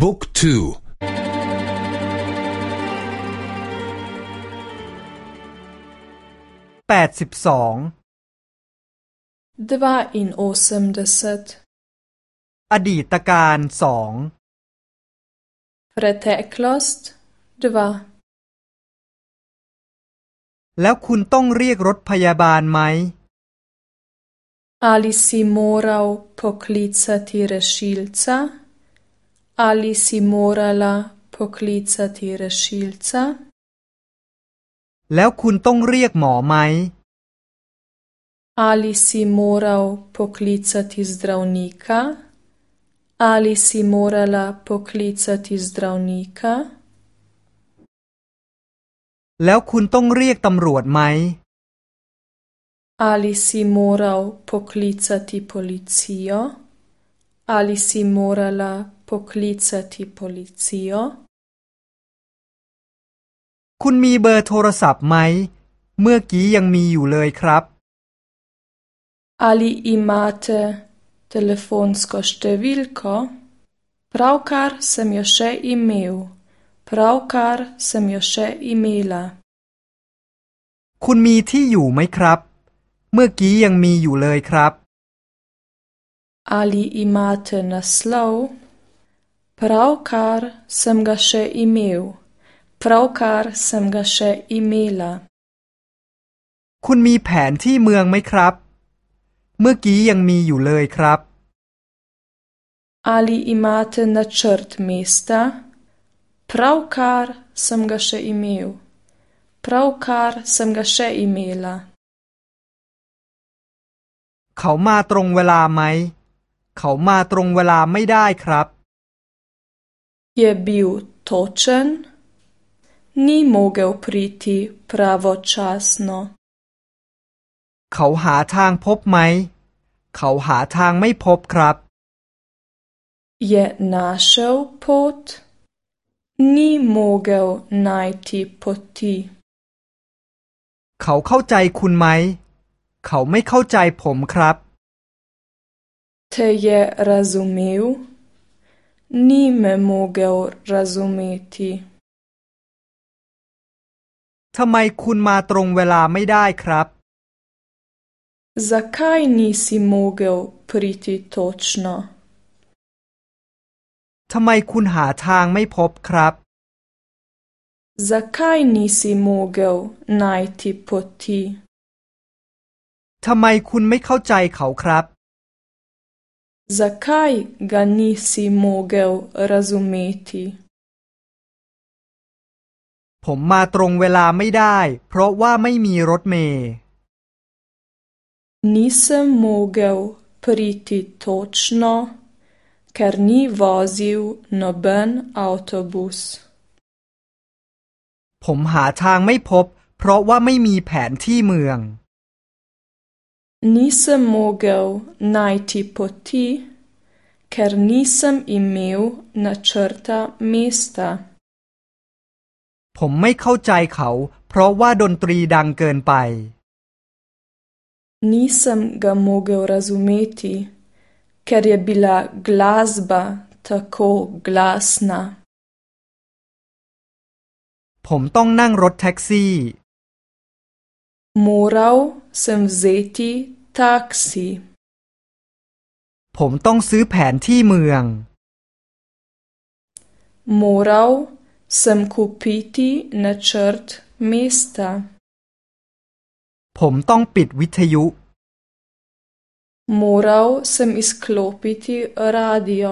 บุ๊กทูแปดสิบสองดวาอินโอเซมเดเซตอดีตการสองเฟรเทคลอสต์ดวาแล้วคุณต้องเรียกรถพยาบาลไหมอาลิซิโมราโพคลิซาติเรชิลซา Ali si morala poklicati rešilca? แล้วคุณต้องเรียกหมอไหม Ali si moral poklicati zdravnika? Ali si morala poklicati zdravnika? แล้วคุณต้องเรียกตำรวจไหม Ali si moral poklicati policijo? Ali si morala poklicati policio คุณมีเบอร์โทรศัพท์ไหม เมื่อกี้ยังมีอยู่เลยครับ Ali imate telefonsko številko? Pravkar sem jo še imel. Pravkar sem jo še imela. คุณมีที่อยู่ไหมครับ เมื่อกี้ยังมีอยู่เลยครับ Ali imate naslov? Pravkar sem ga še imel, pravkar sem ga še imela. คุณมีแผนที่เมืองไหมครับ เมื่อกี้ยังมีอยู่เลยครับ Ali imate načrt mesta? Pravkar sem ga še imel. Pravkar sem ga še imela. เขามาตรงเวลาไหม เขามาตรงเวลาไม่ได้ครับ Je bil točen, ni mogel priti pravočasno. เขาหาทางพบไหม เขาหาทางไม่พบครับ Je našel pot, ni mogel najti poti. เขาเข้าใจคุณไหม เขาไม่เข้าใจผมครับ Te je razumel? Ni me mogel razumeti. ทำไมคุณมาตรงเวลาไม่ได้ครับ Zakaj nisi mogel priti točno? ทำไมคุณหาทางไม่พบครับ Zakaj nisi mogel najti poti? ทำไมคุณไม่เข้าใจเขาครับ Zakaj ga nisi mogel razumeti? ผมมาตรงเวลาไม่ได้เพราะว่าไม่มีรถเมล์ Nisem mogel priti točno, ker ni vozil noben avtobus. ผมหาทางไม่พบเพราะว่าไม่มีแผนที่เมือง nisem mogel najti poti, ker nisem imel načrta mesta. ผมไม่เข้าใจเขาเพราะว่าดนตรีดังเกินไป Nisem ga mogel razumeti, ker je bila glasba tako glasna. ผมต้องนั่งรถแท็กซี่ Moral sem vzeti taksi. ผมต้องซื้อแผนที่เมืองมูเราเซมคูปิตีนาชิร์ตมิสตาผมต้องปิดวิทยุมูเราเซมอิสคลอปิตีราดิโอ